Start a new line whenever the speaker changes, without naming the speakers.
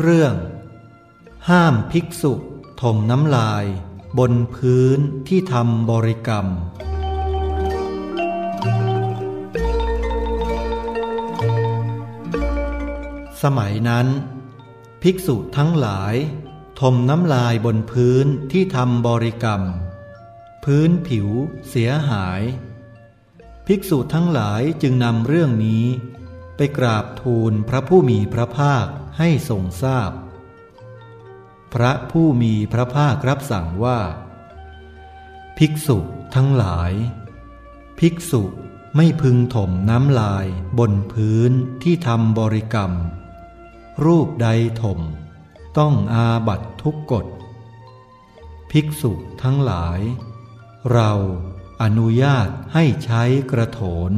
เรื่อง ห้ามภิกษุถมน้ำลาย บนพื้นที่ทำบริกรรม สมัยนั้น ภิกษุทั้งหลายถมน้ำลายบนพื้นที่ทำบริกรรม พื้นผิวเสียหาย ภิกษุทั้งหลายจึงนำเรื่องนี้ กราบทูลพระผู้มีพระภาคให้ทรงทราบพพระผู้มีพระภาครับสั่งว่า ภิกษุทั้งหลาย ภิกษุไม่พึงถมน้ำลายบนพื้นที่ทำบริกรรม รูปใดถม ต้องอาบัตทุกกฎ ภิกษุทั้งหลาย เราอนุญาตให้ใช้กระโถน